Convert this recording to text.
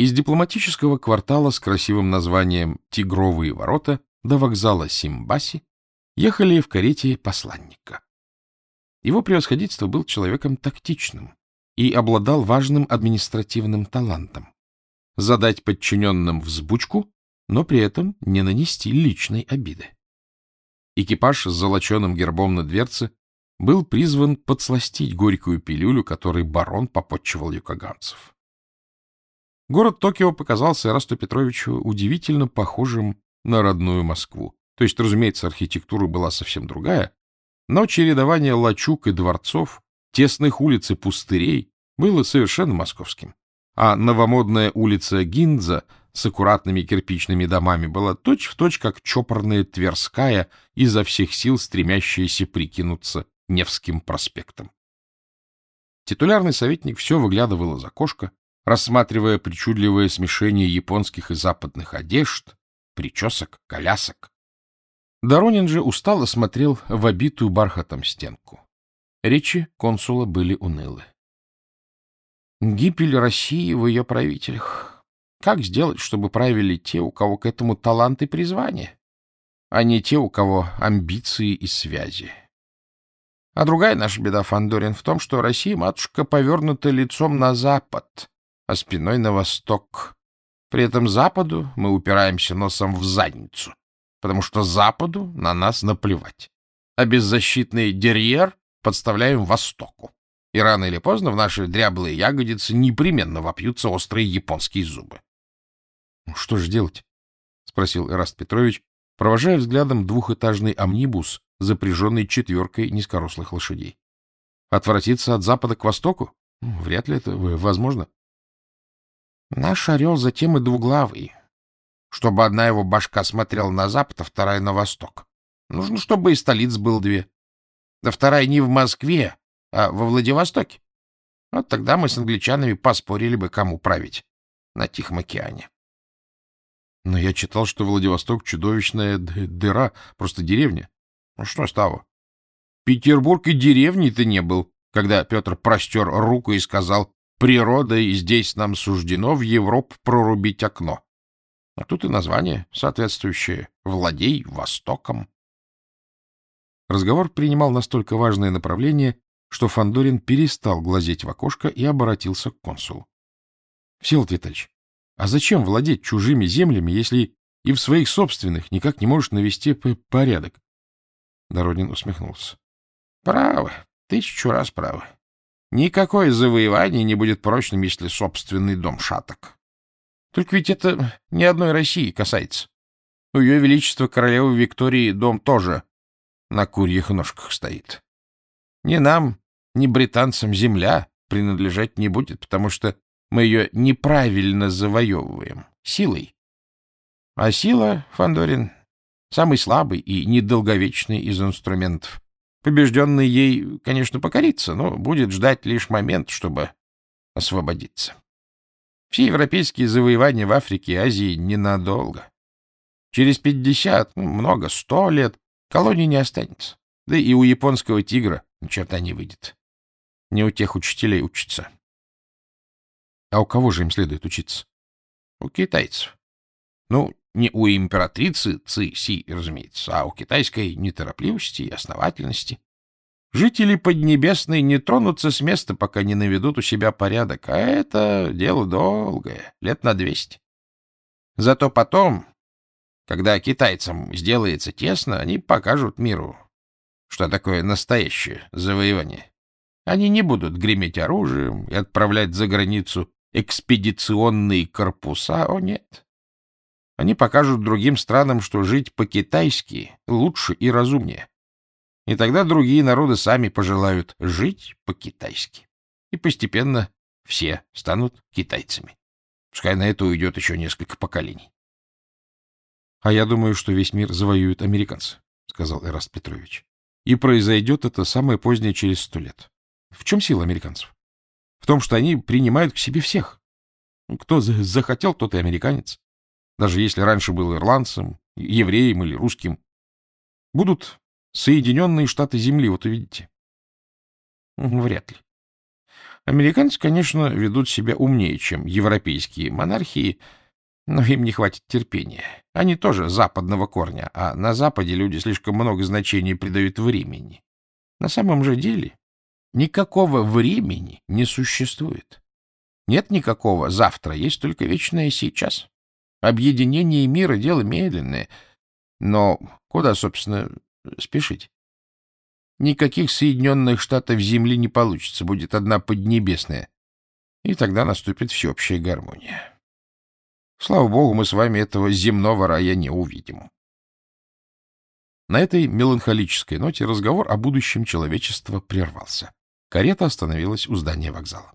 Из дипломатического квартала с красивым названием «Тигровые ворота» до вокзала Симбаси ехали в карете посланника. Его превосходительство был человеком тактичным и обладал важным административным талантом — задать подчиненным взбучку, но при этом не нанести личной обиды. Экипаж с золоченым гербом на дверце был призван подсластить горькую пилюлю, которой барон попотчевал юкаганцев. Город Токио показался Расту Петровичу удивительно похожим на родную Москву. То есть, разумеется, архитектура была совсем другая, но чередование лачуг и дворцов, тесных улиц и пустырей было совершенно московским. А новомодная улица Гиндза с аккуратными кирпичными домами была точь-в-точь, точь, как чопорная Тверская, изо всех сил стремящаяся прикинуться Невским проспектом. Титулярный советник все выглядывал из окошка, рассматривая причудливое смешение японских и западных одежд, причесок, колясок. Доронин же устало смотрел в обитую бархатом стенку. Речи консула были унылы. Гибель России в ее правителях. Как сделать, чтобы правили те, у кого к этому талант и призвание, а не те, у кого амбиции и связи? А другая наша беда, Фандорин, в том, что Россия, матушка, повернута лицом на запад, а спиной на восток. При этом Западу мы упираемся носом в задницу, потому что Западу на нас наплевать. А беззащитный дерьер подставляем Востоку. И рано или поздно в наши дряблые ягодицы непременно вопьются острые японские зубы. — Что же делать? — спросил Эраст Петрович, провожая взглядом двухэтажный амнибус, запряженный четверкой низкорослых лошадей. — Отвратиться от запада к востоку? Вряд ли это возможно. Наш орел затем и двуглавый, чтобы одна его башка смотрела на запад, а вторая на восток. Нужно, чтобы и столиц был две. Да вторая не в Москве, а во Владивостоке. Вот тогда мы с англичанами поспорили бы, кому править на Тихом океане. Но я читал, что Владивосток — чудовищная дыра, просто деревня. Ну что с того? Петербург и деревни-то не был, когда Петр простер руку и сказал Природой здесь нам суждено в Европу прорубить окно. А тут и название соответствующее «Владей Востоком». Разговор принимал настолько важное направление, что Фандорин перестал глазеть в окошко и обратился к консулу. — Всеволод Витальевич, а зачем владеть чужими землями, если и в своих собственных никак не можешь навести порядок? Дородин усмехнулся. — Правы, тысячу раз правы. Никакое завоевание не будет прочным, если собственный дом шаток. Только ведь это ни одной России касается. У ее величества королевы Виктории дом тоже на курьих ножках стоит. Ни нам, ни британцам земля принадлежать не будет, потому что мы ее неправильно завоевываем, силой. А сила, Фандорин, самый слабый и недолговечный из инструментов. Побежденный ей, конечно, покорится, но будет ждать лишь момент, чтобы освободиться. Все европейские завоевания в Африке и Азии ненадолго. Через пятьдесят, ну, много, сто лет колонии не останется. Да и у японского тигра черта не выйдет. Не у тех учителей учатся. А у кого же им следует учиться? У китайцев. Ну, не у императрицы Ци Си, разумеется, а у китайской неторопливости и основательности. Жители Поднебесной не тронутся с места, пока не наведут у себя порядок, а это дело долгое, лет на двести. Зато потом, когда китайцам сделается тесно, они покажут миру, что такое настоящее завоевание. Они не будут греметь оружием и отправлять за границу экспедиционные корпуса, о нет. Они покажут другим странам, что жить по-китайски лучше и разумнее. И тогда другие народы сами пожелают жить по-китайски. И постепенно все станут китайцами. Пускай на это уйдет еще несколько поколений. — А я думаю, что весь мир завоюют американцы, — сказал Эраст Петрович. — И произойдет это самое позднее через сто лет. В чем сила американцев? В том, что они принимают к себе всех. Кто захотел, тот и американец даже если раньше был ирландцем, евреем или русским, будут Соединенные Штаты Земли, вот увидите. Вряд ли. Американцы, конечно, ведут себя умнее, чем европейские монархии, но им не хватит терпения. Они тоже западного корня, а на Западе люди слишком много значения придают времени. На самом же деле никакого времени не существует. Нет никакого завтра, есть только вечное сейчас. Объединение мира — дело медленное. Но куда, собственно, спешить? Никаких Соединенных Штатов Земли не получится, будет одна Поднебесная. И тогда наступит всеобщая гармония. Слава богу, мы с вами этого земного рая не увидим. На этой меланхолической ноте разговор о будущем человечества прервался. Карета остановилась у здания вокзала.